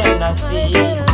cannot see.